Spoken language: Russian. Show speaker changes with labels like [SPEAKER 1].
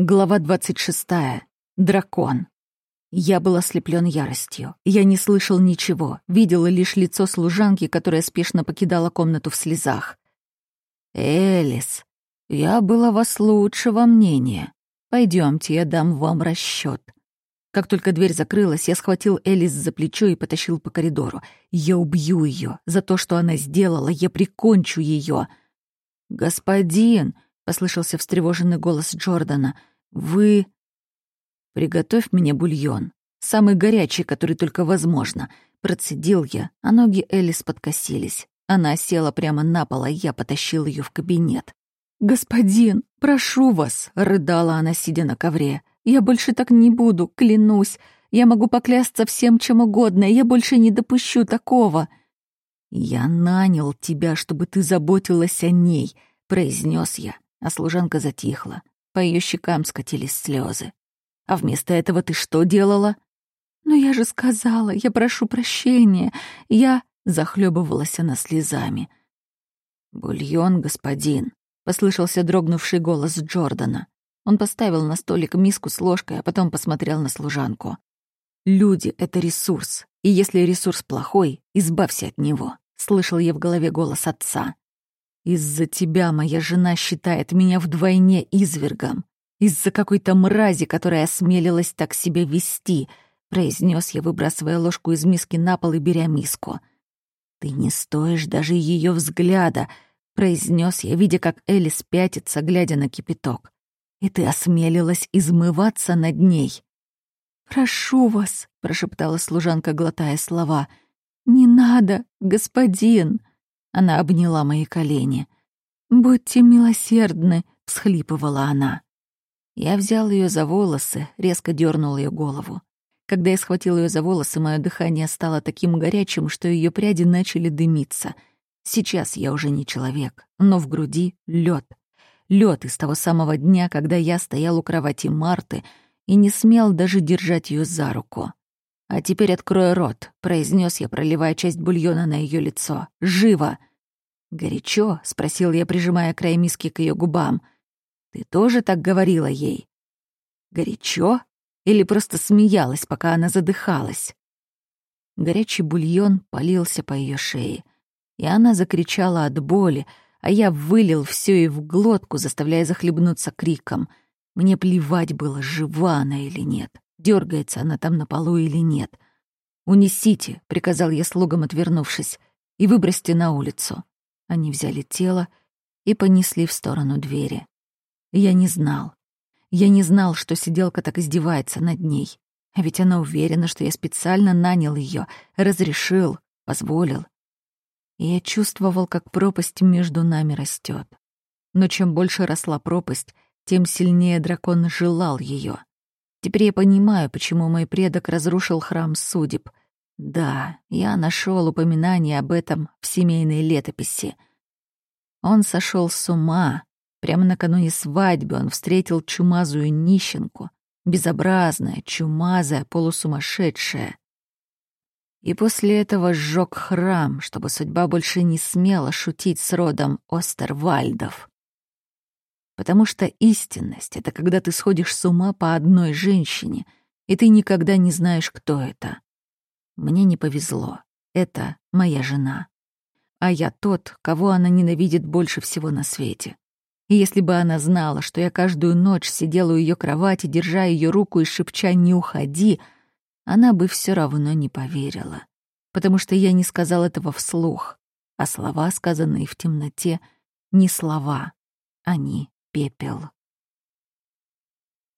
[SPEAKER 1] Глава 26. Дракон. Я был ослеплен яростью. Я не слышал ничего, видела лишь лицо служанки, которая спешно покидала комнату в слезах. «Элис, я была вас лучшего мнения. Пойдемте, я дам вам расчет. Как только дверь закрылась, я схватил Элис за плечо и потащил по коридору. Я убью ее за то, что она сделала, я прикончу ее. «Господин!» — послышался встревоженный голос Джордана — «Вы...» «Приготовь мне бульон. Самый горячий, который только возможно». Процедил я, а ноги Элис подкосились. Она села прямо на пол, а я потащил ее в кабинет. «Господин, прошу вас!» — рыдала она, сидя на ковре. «Я больше так не буду, клянусь. Я могу поклясться всем, чем угодно, я больше не допущу такого». «Я нанял тебя, чтобы ты заботилась о ней», — произнес я, а служанка затихла. По ее щекам скатились слезы. А вместо этого ты что делала? Но я же сказала, я прошу прощения. Я захлебывалась она слезами. Бульон, господин, послышался дрогнувший голос Джордана. Он поставил на столик миску с ложкой, а потом посмотрел на служанку. Люди — это ресурс, и если ресурс плохой, избавься от него. Слышал я в голове голос отца. Из-за тебя моя жена считает меня вдвойне извергом. Из-за какой-то мрази, которая осмелилась так себя вести, произнес я, выбрасывая ложку из миски на пол и беря миску. Ты не стоишь даже ее взгляда, произнес я, видя, как Элис пятится, глядя на кипяток. И ты осмелилась измываться над ней. «Прошу вас», — прошептала служанка, глотая слова. «Не надо, господин!» Она обняла мои колени. «Будьте милосердны», — всхлипывала она. Я взял ее за волосы, резко дернул ее голову. Когда я схватил ее за волосы, мое дыхание стало таким горячим, что ее пряди начали дымиться. Сейчас я уже не человек, но в груди лед. Лед из того самого дня, когда я стоял у кровати Марты и не смел даже держать ее за руку. «А теперь открой рот», — произнес я, проливая часть бульона на ее лицо. «Живо!» «Горячо?» — спросил я, прижимая край миски к ее губам. «Ты тоже так говорила ей?» «Горячо?» Или просто смеялась, пока она задыхалась? Горячий бульон полился по ее шее, и она закричала от боли, а я вылил все ей в глотку, заставляя захлебнуться криком. Мне плевать было, жива она или нет, дергается она там на полу или нет. «Унесите», — приказал я слугам, отвернувшись, — «и выбросьте на улицу». Они взяли тело и понесли в сторону двери. Я не знал. Я не знал, что сиделка так издевается над ней. А ведь она уверена, что я специально нанял ее, разрешил, позволил. И я чувствовал, как пропасть между нами растет. Но чем больше росла пропасть, тем сильнее дракон желал ее. Теперь я понимаю, почему мой предок разрушил храм судеб — да, я нашел упоминание об этом в семейной летописи. Он сошел с ума. Прямо накануне свадьбы он встретил чумазую нищенку, безобразная, чумазая, полусумасшедшая. И после этого сжег храм, чтобы судьба больше не смела шутить с родом Остервальдов. Потому что истинность — это когда ты сходишь с ума по одной женщине, и ты никогда не знаешь, кто это. Мне не повезло. Это моя жена. А я тот, кого она ненавидит больше всего на свете. И если бы она знала, что я каждую ночь сидела у ее кровати, держа ее руку и шепча «не уходи», она бы все равно не поверила. Потому что я не сказал этого вслух, а слова, сказанные в темноте, не слова, они пепел.